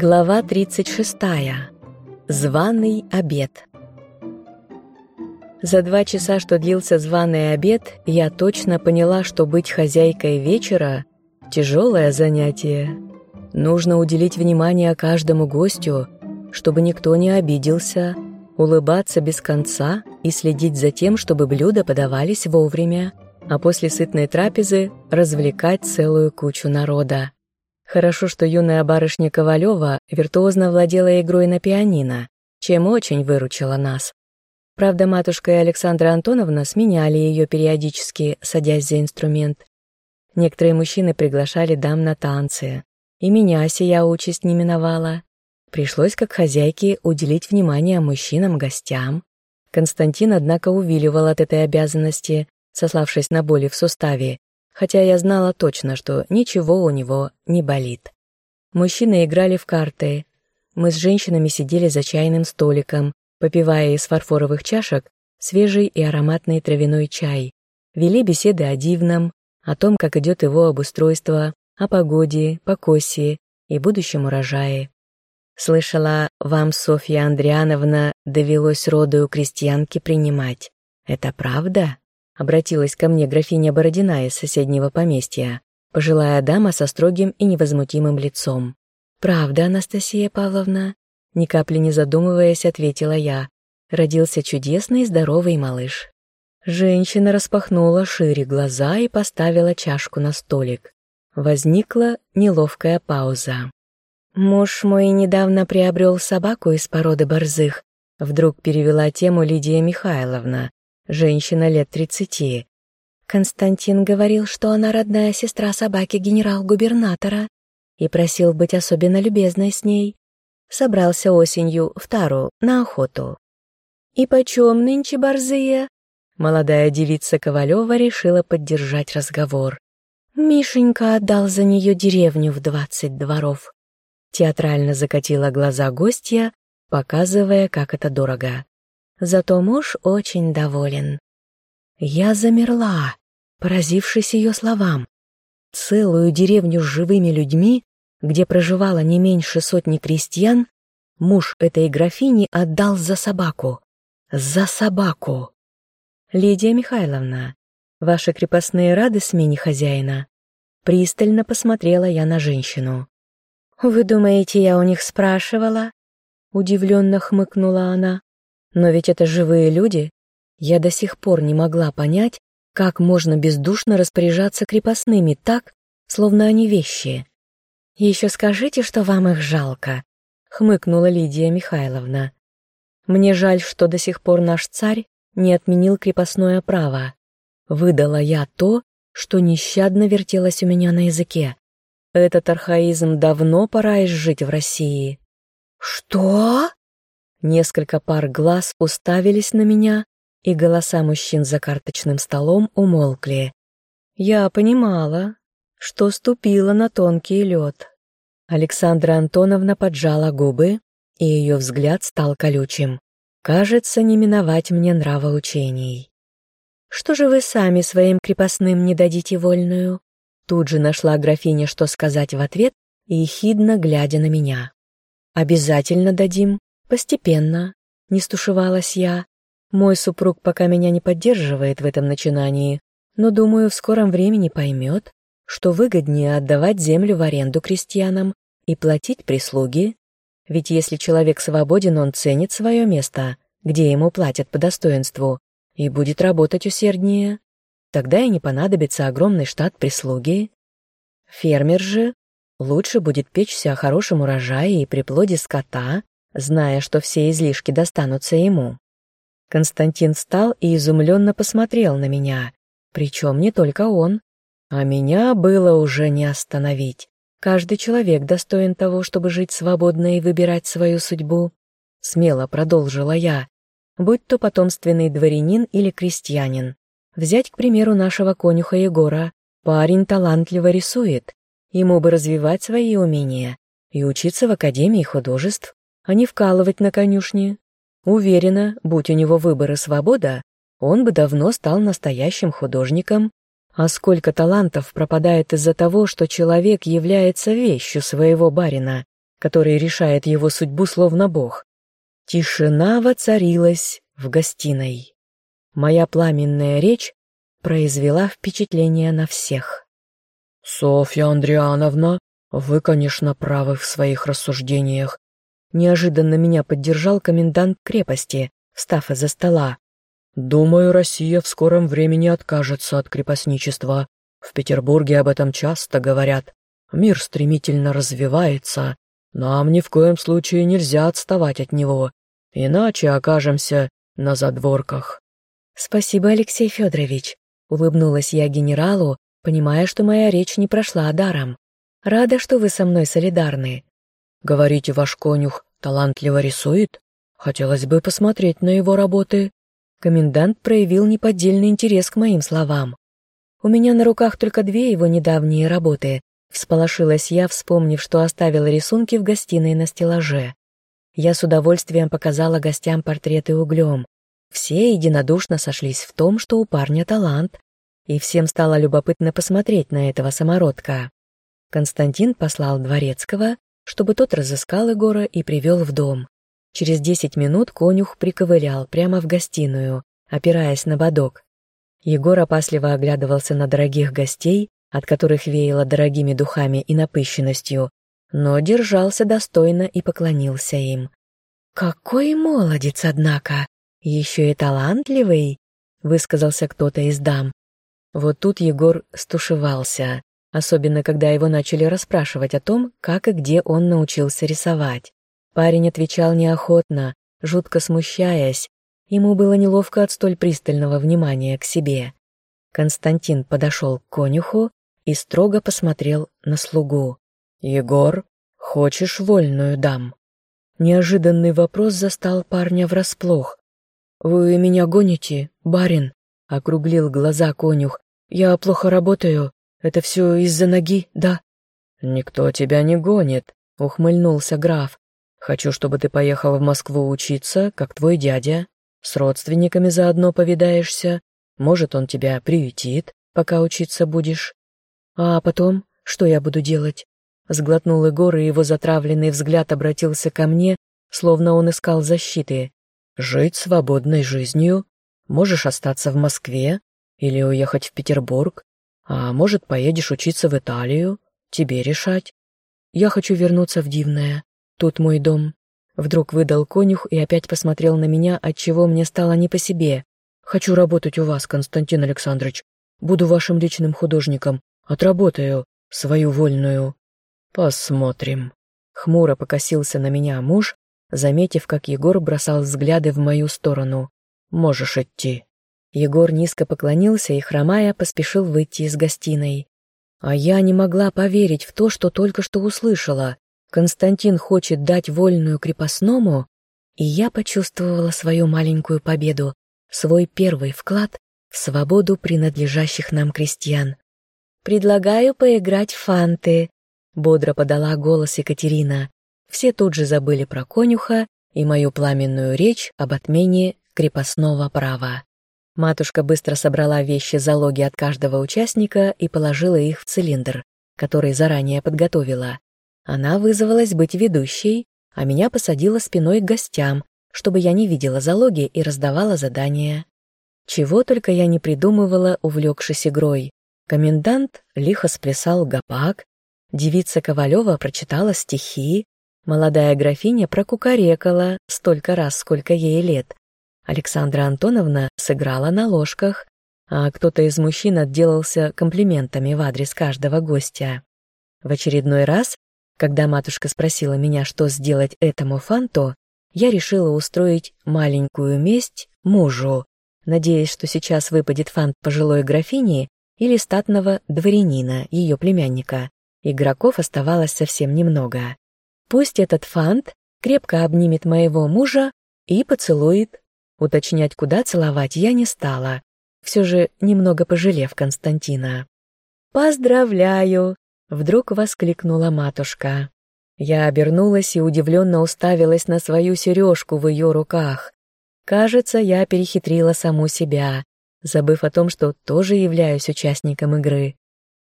Глава 36. Званый обед. За два часа, что длился званый обед, я точно поняла, что быть хозяйкой вечера – тяжелое занятие. Нужно уделить внимание каждому гостю, чтобы никто не обиделся, улыбаться без конца и следить за тем, чтобы блюда подавались вовремя, а после сытной трапезы развлекать целую кучу народа. Хорошо, что юная барышня Ковалева виртуозно владела игрой на пианино, чем очень выручила нас. Правда, матушка и Александра Антоновна сменяли ее периодически, садясь за инструмент. Некоторые мужчины приглашали дам на танцы. И меня сия участь не миновала. Пришлось, как хозяйке, уделить внимание мужчинам-гостям. Константин, однако, увиливал от этой обязанности, сославшись на боли в суставе, хотя я знала точно, что ничего у него не болит. Мужчины играли в карты. Мы с женщинами сидели за чайным столиком, попивая из фарфоровых чашек свежий и ароматный травяной чай. Вели беседы о дивном, о том, как идет его обустройство, о погоде, покосе и будущем урожае. Слышала, вам, Софья Андриановна, довелось роду у крестьянки принимать. Это правда? Обратилась ко мне графиня Бородина из соседнего поместья, пожилая дама со строгим и невозмутимым лицом. «Правда, Анастасия Павловна?» Ни капли не задумываясь, ответила я. Родился чудесный здоровый малыш. Женщина распахнула шире глаза и поставила чашку на столик. Возникла неловкая пауза. «Муж мой недавно приобрел собаку из породы борзых», вдруг перевела тему Лидия Михайловна, женщина лет тридцати. Константин говорил, что она родная сестра собаки генерал-губернатора и просил быть особенно любезной с ней. Собрался осенью в Тару на охоту. «И почем нынче борзые?» Молодая девица Ковалева решила поддержать разговор. Мишенька отдал за нее деревню в двадцать дворов. Театрально закатила глаза гостья, показывая, как это дорого. Зато муж очень доволен. Я замерла, поразившись ее словам. Целую деревню с живыми людьми, где проживало не меньше сотни крестьян, муж этой графини отдал за собаку. За собаку. Лидия Михайловна, ваши крепостные рады смене хозяина? Пристально посмотрела я на женщину. «Вы думаете, я у них спрашивала?» Удивленно хмыкнула она. Но ведь это живые люди. Я до сих пор не могла понять, как можно бездушно распоряжаться крепостными так, словно они вещи. «Еще скажите, что вам их жалко», — хмыкнула Лидия Михайловна. «Мне жаль, что до сих пор наш царь не отменил крепостное право. Выдала я то, что нещадно вертелось у меня на языке. Этот архаизм давно пора изжить в России». «Что?» Несколько пар глаз уставились на меня, и голоса мужчин за карточным столом умолкли. Я понимала, что ступила на тонкий лед. Александра Антоновна поджала губы, и ее взгляд стал колючим. Кажется, не миновать мне нравоучений. «Что же вы сами своим крепостным не дадите вольную?» Тут же нашла графиня, что сказать в ответ, и ехидно глядя на меня. «Обязательно дадим», Постепенно, не стушевалась я. Мой супруг пока меня не поддерживает в этом начинании, но, думаю, в скором времени поймет, что выгоднее отдавать землю в аренду крестьянам и платить прислуги. Ведь если человек свободен, он ценит свое место, где ему платят по достоинству, и будет работать усерднее. Тогда и не понадобится огромный штат прислуги. Фермер же лучше будет печься о хорошем урожае и приплоде скота, зная, что все излишки достанутся ему. Константин встал и изумленно посмотрел на меня, причем не только он. А меня было уже не остановить. Каждый человек достоин того, чтобы жить свободно и выбирать свою судьбу. Смело продолжила я, будь то потомственный дворянин или крестьянин. Взять, к примеру, нашего конюха Егора. Парень талантливо рисует. Ему бы развивать свои умения и учиться в Академии художеств а не вкалывать на конюшне. Уверена, будь у него выбор и свобода, он бы давно стал настоящим художником. А сколько талантов пропадает из-за того, что человек является вещью своего барина, который решает его судьбу словно бог. Тишина воцарилась в гостиной. Моя пламенная речь произвела впечатление на всех. «Софья Андриановна, вы, конечно, правы в своих рассуждениях. Неожиданно меня поддержал комендант крепости, встав из-за стола. Думаю, Россия в скором времени откажется от крепостничества. В Петербурге об этом часто говорят. Мир стремительно развивается. Нам ни в коем случае нельзя отставать от него, иначе окажемся на задворках. Спасибо, Алексей Федорович. Улыбнулась я генералу, понимая, что моя речь не прошла даром. Рада, что вы со мной солидарны. Говорите, ваш конюх талантливо рисует? Хотелось бы посмотреть на его работы. Комендант проявил неподдельный интерес к моим словам. У меня на руках только две его недавние работы. Всполошилась я, вспомнив, что оставила рисунки в гостиной на стеллаже. Я с удовольствием показала гостям портреты углем. Все единодушно сошлись в том, что у парня талант, и всем стало любопытно посмотреть на этого самородка. Константин послал Дворецкого, чтобы тот разыскал Егора и привел в дом. Через десять минут конюх приковылял прямо в гостиную, опираясь на бодок. Егор опасливо оглядывался на дорогих гостей, от которых веяло дорогими духами и напыщенностью, но держался достойно и поклонился им. «Какой молодец, однако! Еще и талантливый!» — высказался кто-то из дам. Вот тут Егор стушевался, особенно когда его начали расспрашивать о том, как и где он научился рисовать. Парень отвечал неохотно, жутко смущаясь, ему было неловко от столь пристального внимания к себе. Константин подошел к конюху и строго посмотрел на слугу. «Егор, хочешь вольную дам?» Неожиданный вопрос застал парня врасплох. «Вы меня гоните, барин?» — округлил глаза конюх. «Я плохо работаю. Это все из-за ноги, да?» «Никто тебя не гонит», — ухмыльнулся граф. «Хочу, чтобы ты поехал в Москву учиться, как твой дядя. С родственниками заодно повидаешься. Может, он тебя приютит, пока учиться будешь. А потом, что я буду делать?» Сглотнул Егор, и его затравленный взгляд обратился ко мне, словно он искал защиты. «Жить свободной жизнью. Можешь остаться в Москве или уехать в Петербург. А может, поедешь учиться в Италию? Тебе решать. Я хочу вернуться в Дивное. Тут мой дом. Вдруг выдал конюх и опять посмотрел на меня, отчего мне стало не по себе. Хочу работать у вас, Константин Александрович. Буду вашим личным художником. Отработаю свою вольную. Посмотрим. Хмуро покосился на меня муж, заметив, как Егор бросал взгляды в мою сторону. Можешь идти. Егор низко поклонился и, хромая, поспешил выйти из гостиной. А я не могла поверить в то, что только что услышала. Константин хочет дать вольную крепостному, и я почувствовала свою маленькую победу, свой первый вклад в свободу принадлежащих нам крестьян. «Предлагаю поиграть в фанты», — бодро подала голос Екатерина. Все тут же забыли про конюха и мою пламенную речь об отмене крепостного права. Матушка быстро собрала вещи-залоги от каждого участника и положила их в цилиндр, который заранее подготовила. Она вызвалась быть ведущей, а меня посадила спиной к гостям, чтобы я не видела залоги и раздавала задания. Чего только я не придумывала, увлекшись игрой. Комендант лихо сплясал гопак, девица Ковалева прочитала стихи, молодая графиня прокукарекала столько раз, сколько ей лет, Александра Антоновна сыграла на ложках, а кто-то из мужчин отделался комплиментами в адрес каждого гостя. В очередной раз, когда матушка спросила меня, что сделать этому фанту, я решила устроить маленькую месть мужу, надеясь, что сейчас выпадет фант пожилой графини или статного дворянина, ее племянника. Игроков оставалось совсем немного. Пусть этот фант крепко обнимет моего мужа и поцелует Уточнять, куда целовать, я не стала, все же немного пожалев Константина. «Поздравляю!» — вдруг воскликнула матушка. Я обернулась и удивленно уставилась на свою сережку в ее руках. Кажется, я перехитрила саму себя, забыв о том, что тоже являюсь участником игры.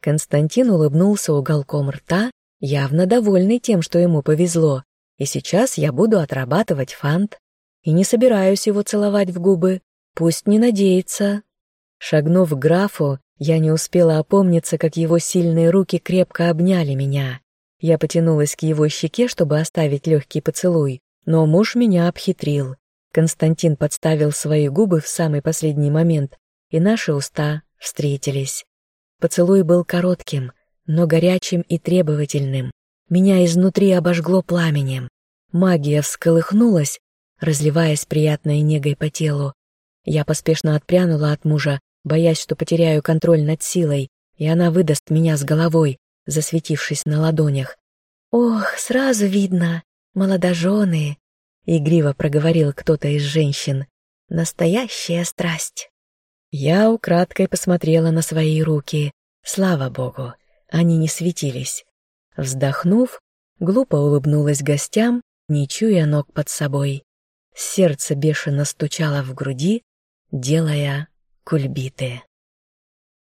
Константин улыбнулся уголком рта явно довольный тем, что ему повезло, и сейчас я буду отрабатывать фант. И не собираюсь его целовать в губы, пусть не надеется. Шагнув к графу, я не успела опомниться, как его сильные руки крепко обняли меня. Я потянулась к его щеке, чтобы оставить легкий поцелуй, но муж меня обхитрил. Константин подставил свои губы в самый последний момент, и наши уста встретились. Поцелуй был коротким, но горячим и требовательным. Меня изнутри обожгло пламенем. Магия всколыхнулась, разливаясь приятной негой по телу. Я поспешно отпрянула от мужа, боясь, что потеряю контроль над силой, и она выдаст меня с головой, засветившись на ладонях. «Ох, сразу видно, молодожены!» — игриво проговорил кто-то из женщин. «Настоящая страсть!» Я украдкой посмотрела на свои руки. Слава богу, они не светились. Вздохнув, глупо улыбнулась гостям, не чуя ног под собой. Сердце бешено стучало в груди, делая кульбиты.